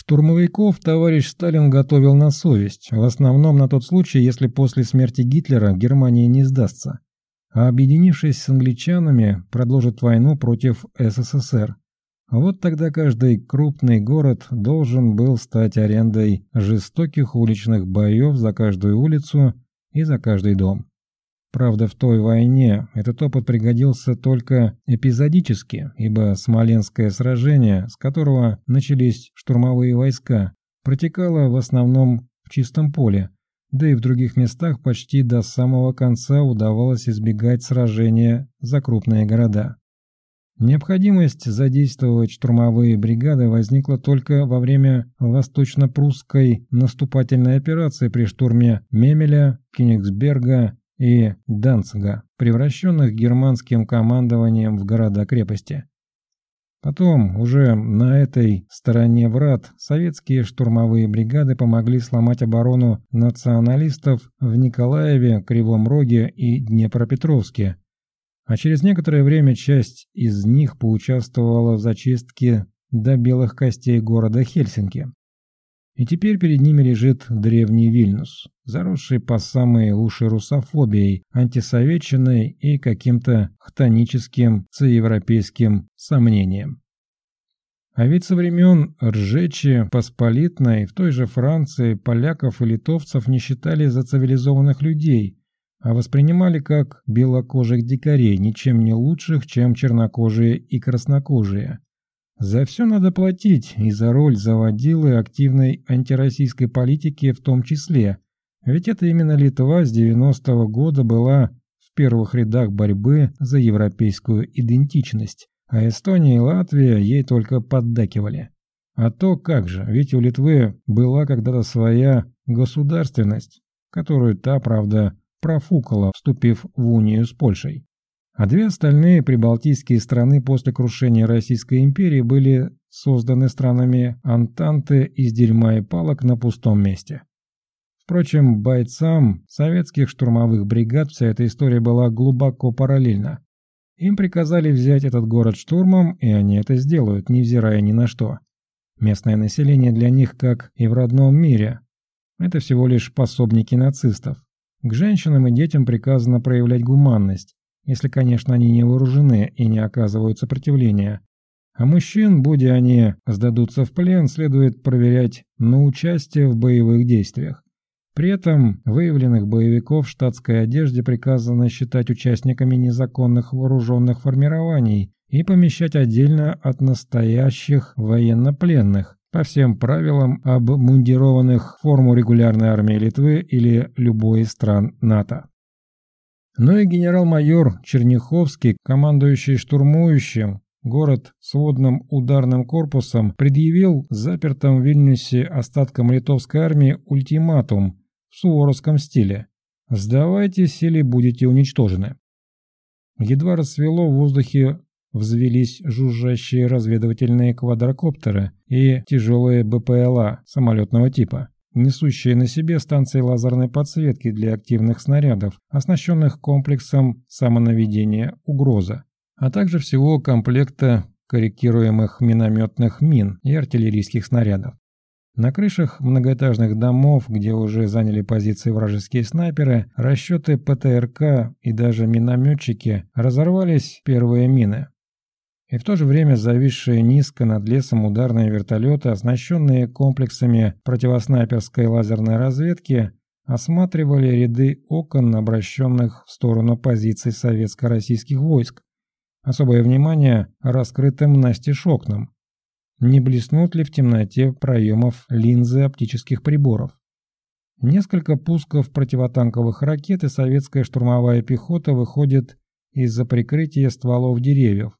Штурмовиков товарищ Сталин готовил на совесть, в основном на тот случай, если после смерти Гитлера Германия не сдастся, а объединившись с англичанами, продолжит войну против СССР. Вот тогда каждый крупный город должен был стать арендой жестоких уличных боев за каждую улицу и за каждый дом. Правда, в той войне этот опыт пригодился только эпизодически, ибо Смоленское сражение, с которого начались штурмовые войска, протекало в основном в чистом поле, да и в других местах почти до самого конца удавалось избегать сражения за крупные города. Необходимость задействовать штурмовые бригады возникла только во время восточно-прусской наступательной операции при штурме Мемеля, Кенигсберга и Данцига, превращенных германским командованием в города-крепости. Потом, уже на этой стороне врат, советские штурмовые бригады помогли сломать оборону националистов в Николаеве, Кривом Роге и Днепропетровске, а через некоторое время часть из них поучаствовала в зачистке до белых костей города Хельсинки. И теперь перед ними лежит древний Вильнюс, заросший по самые уши русофобией, антисоветчиной и каким-то хтоническим цеевропейским сомнением. А ведь со времен Ржечи Посполитной в той же Франции поляков и литовцев не считали за цивилизованных людей, а воспринимали как белокожих дикарей, ничем не лучших, чем чернокожие и краснокожие. За все надо платить, и за роль заводилы активной антироссийской политики в том числе. Ведь это именно Литва с 90-го года была в первых рядах борьбы за европейскую идентичность, а Эстония и Латвия ей только поддакивали. А то как же, ведь у Литвы была когда-то своя государственность, которую та, правда, профукала, вступив в унию с Польшей а две остальные прибалтийские страны после крушения Российской империи были созданы странами Антанты из дерьма и палок на пустом месте. Впрочем, бойцам советских штурмовых бригад вся эта история была глубоко параллельна. Им приказали взять этот город штурмом, и они это сделают, невзирая ни на что. Местное население для них, как и в родном мире, это всего лишь пособники нацистов. К женщинам и детям приказано проявлять гуманность, если, конечно, они не вооружены и не оказывают сопротивления. А мужчин, будь они сдадутся в плен, следует проверять на участие в боевых действиях. При этом выявленных боевиков в штатской одежде приказано считать участниками незаконных вооруженных формирований и помещать отдельно от настоящих военнопленных по всем правилам обмундированных в форму регулярной армии Литвы или любой из стран НАТО. Но и генерал-майор Черняховский, командующий штурмующим город сводным ударным корпусом, предъявил запертым в Вильнюсе остаткам литовской армии ультиматум в суворовском стиле «Сдавайтесь или будете уничтожены». Едва рассвело, в воздухе взвелись жужжащие разведывательные квадрокоптеры и тяжелые БПЛА самолетного типа несущие на себе станции лазерной подсветки для активных снарядов, оснащенных комплексом самонаведения «Угроза», а также всего комплекта корректируемых минометных мин и артиллерийских снарядов. На крышах многоэтажных домов, где уже заняли позиции вражеские снайперы, расчеты ПТРК и даже минометчики разорвались первые мины, и в то же время зависшие низко над лесом ударные вертолеты, оснащенные комплексами противоснайперской лазерной разведки, осматривали ряды окон, обращенных в сторону позиций советско-российских войск. Особое внимание раскрытым настежь окнам. Не блеснут ли в темноте проемов линзы оптических приборов? Несколько пусков противотанковых ракет и советская штурмовая пехота выходит из-за прикрытия стволов деревьев,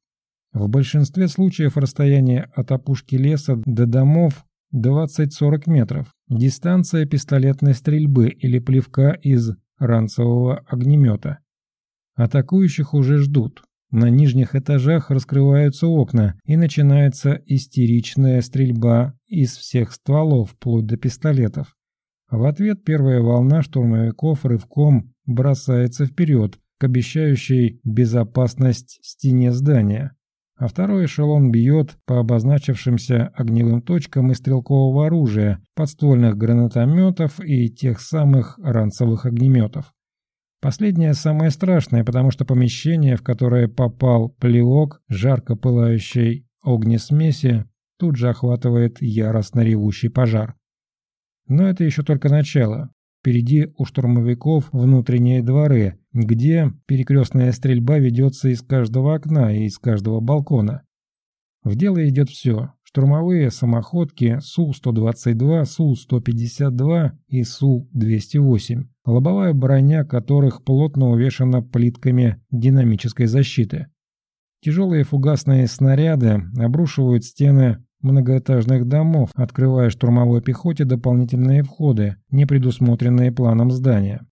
в большинстве случаев расстояние от опушки леса до домов 20-40 метров. Дистанция пистолетной стрельбы или плевка из ранцевого огнемета. Атакующих уже ждут. На нижних этажах раскрываются окна, и начинается истеричная стрельба из всех стволов, вплоть до пистолетов. В ответ первая волна штурмовиков рывком бросается вперед к обещающей безопасность стене здания а второй эшелон бьет по обозначившимся огневым точкам из стрелкового оружия, подствольных гранатометов и тех самых ранцевых огнеметов. Последнее самое страшное, потому что помещение, в которое попал плевок жарко пылающей огнесмеси, тут же охватывает яростно ревущий пожар. Но это еще только начало. Впереди у штурмовиков внутренние дворы, где перекрестная стрельба ведется из каждого окна и из каждого балкона. В дело идет все. Штурмовые самоходки Су-122, Су-152 и Су-208, лобовая броня которых плотно увешана плитками динамической защиты. Тяжелые фугасные снаряды обрушивают стены многоэтажных домов, открывая штурмовой пехоте дополнительные входы, не предусмотренные планом здания.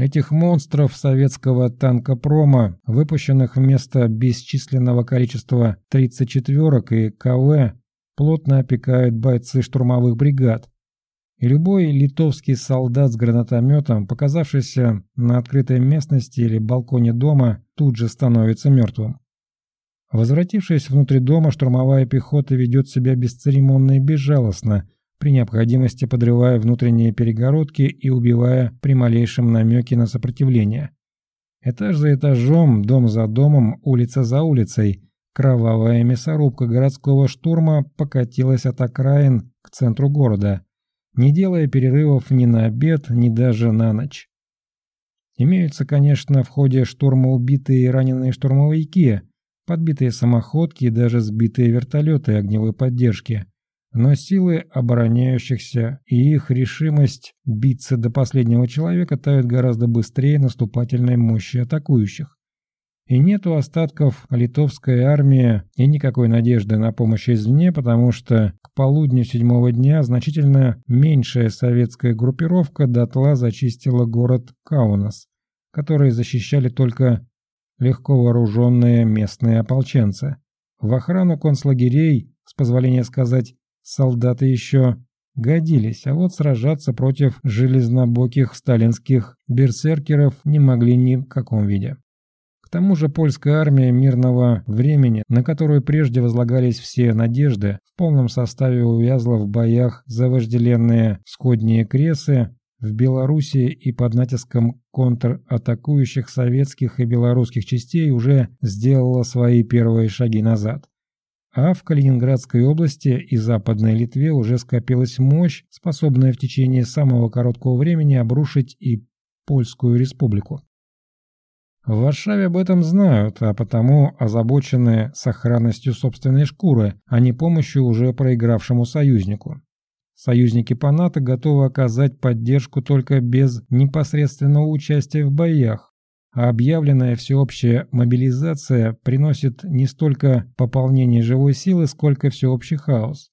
Этих монстров советского танкопрома, выпущенных вместо бесчисленного количества 34-ок и КВ, плотно опекают бойцы штурмовых бригад. И любой литовский солдат с гранатометом, показавшийся на открытой местности или балконе дома, тут же становится мертвым. Возвратившись внутрь дома, штурмовая пехота ведет себя бесцеремонно и безжалостно – при необходимости подрывая внутренние перегородки и убивая при малейшем намеке на сопротивление. Этаж за этажом, дом за домом, улица за улицей, кровавая мясорубка городского штурма покатилась от окраин к центру города, не делая перерывов ни на обед, ни даже на ночь. Имеются, конечно, в ходе штурма убитые и раненые штурмовики, подбитые самоходки и даже сбитые вертолеты огневой поддержки – но силы обороняющихся и их решимость биться до последнего человека тают гораздо быстрее наступательной мощи атакующих. И нету остатков литовской армии и никакой надежды на помощь извне, потому что к полудню седьмого дня значительно меньшая советская группировка дотла зачистила город Каунас, который защищали только легко вооруженные местные ополченцы. В охрану концлагерей, с позволения сказать, солдаты еще годились, а вот сражаться против железнобоких сталинских берсеркеров не могли ни в каком виде. К тому же польская армия мирного времени, на которую прежде возлагались все надежды, в полном составе увязла в боях за вожделенные всходние кресы в Белоруссии и под натиском контратакующих советских и белорусских частей уже сделала свои первые шаги назад а в Калининградской области и Западной Литве уже скопилась мощь, способная в течение самого короткого времени обрушить и Польскую республику. В Варшаве об этом знают, а потому озабочены сохранностью собственной шкуры, а не помощью уже проигравшему союзнику. Союзники по НАТО готовы оказать поддержку только без непосредственного участия в боях, а объявленная всеобщая мобилизация приносит не столько пополнение живой силы, сколько всеобщий хаос.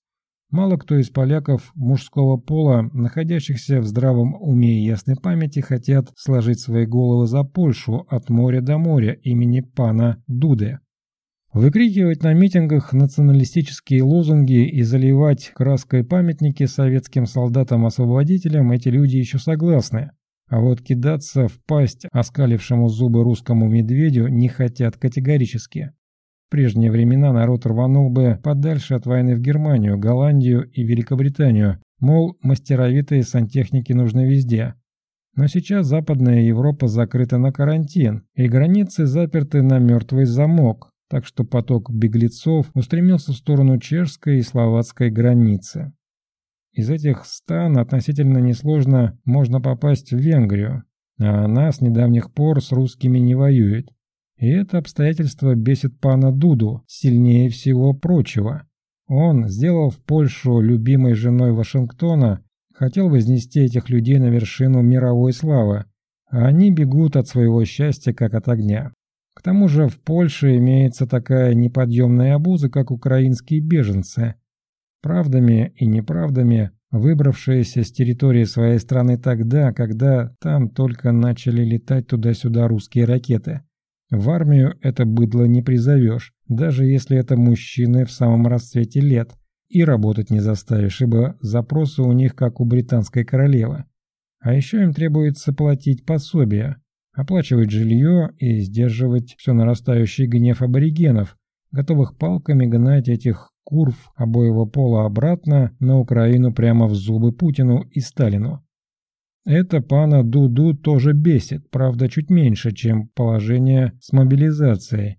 Мало кто из поляков мужского пола, находящихся в здравом уме и ясной памяти, хотят сложить свои головы за Польшу от моря до моря имени пана Дуде. Выкрикивать на митингах националистические лозунги и заливать краской памятники советским солдатам-освободителям эти люди еще согласны. А вот кидаться в пасть оскалившему зубы русскому медведю не хотят категорически. В прежние времена народ рванул бы подальше от войны в Германию, Голландию и Великобританию, мол, мастеровитые сантехники нужны везде. Но сейчас Западная Европа закрыта на карантин, и границы заперты на мертвый замок, так что поток беглецов устремился в сторону чешской и словацкой границы. Из этих стан относительно несложно можно попасть в Венгрию, а она с недавних пор с русскими не воюет. И это обстоятельство бесит пана Дуду сильнее всего прочего. Он, сделав Польшу любимой женой Вашингтона, хотел вознести этих людей на вершину мировой славы, а они бегут от своего счастья как от огня. К тому же в Польше имеется такая неподъемная обуза, как украинские беженцы – правдами и неправдами, выбравшиеся с территории своей страны тогда, когда там только начали летать туда-сюда русские ракеты. В армию это быдло не призовешь, даже если это мужчины в самом расцвете лет, и работать не заставишь, ибо запросы у них как у британской королевы. А еще им требуется платить пособия, оплачивать жилье и сдерживать все нарастающий гнев аборигенов, готовых палками гнать этих курв обоего пола обратно на Украину прямо в зубы Путину и Сталину. Это пана Дуду тоже бесит, правда чуть меньше, чем положение с мобилизацией.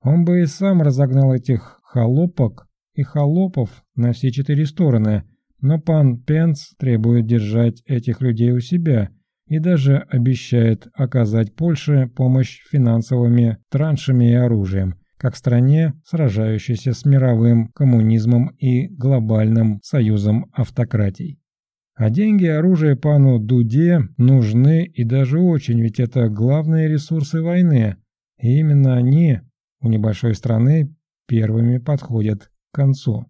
Он бы и сам разогнал этих холопок и холопов на все четыре стороны, но пан Пенс требует держать этих людей у себя и даже обещает оказать Польше помощь финансовыми траншами и оружием – как стране, сражающейся с мировым коммунизмом и глобальным союзом автократий. А деньги и оружие пану Дуде нужны и даже очень, ведь это главные ресурсы войны, и именно они у небольшой страны первыми подходят к концу.